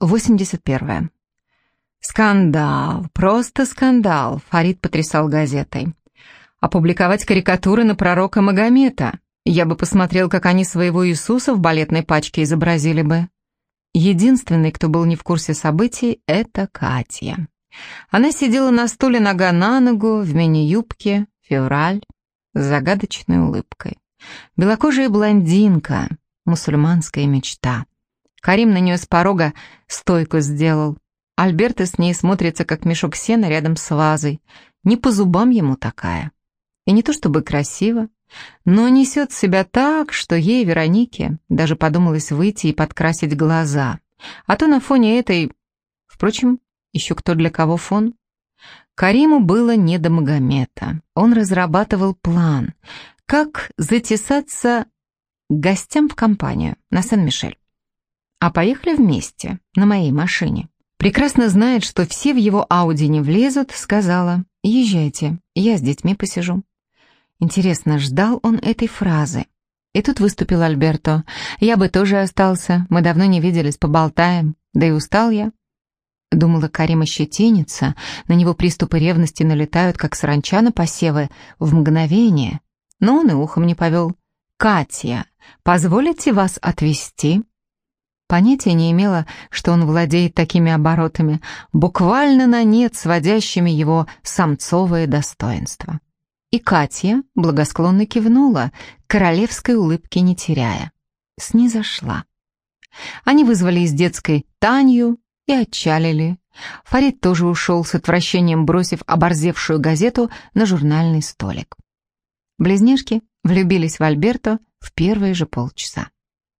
81. Скандал, просто скандал, Фарид потрясал газетой. Опубликовать карикатуры на пророка Магомета. Я бы посмотрел, как они своего Иисуса в балетной пачке изобразили бы. Единственный, кто был не в курсе событий, это Катя. Она сидела на стуле нога на ногу, в мини-юбке, февраль, с загадочной улыбкой. Белокожая блондинка, мусульманская мечта. Карим на нее с порога стойку сделал. Альберта с ней смотрится, как мешок сена рядом с вазой. Не по зубам ему такая. И не то чтобы красиво, но несет себя так, что ей, Веронике, даже подумалось выйти и подкрасить глаза. А то на фоне этой... Впрочем, еще кто для кого фон? Кариму было не до Магомета. Он разрабатывал план, как затесаться гостям в компанию на Сен-Мишель а поехали вместе, на моей машине. Прекрасно знает, что все в его Ауди не влезут, сказала, езжайте, я с детьми посижу. Интересно, ждал он этой фразы? И тут выступил Альберто. Я бы тоже остался, мы давно не виделись, поболтаем, да и устал я. Думала, Карима щетинится, на него приступы ревности налетают, как саранча на посевы, в мгновение. Но он и ухом не повел. «Катя, позволите вас отвезти?» Понятия не имела, что он владеет такими оборотами, буквально на нет сводящими его самцовое достоинство. И Катя благосклонно кивнула, королевской улыбки не теряя. Снизошла. Они вызвали из детской Танью и отчалили. Фарид тоже ушел с отвращением, бросив оборзевшую газету на журнальный столик. Близнешки влюбились в Альберто в первые же полчаса.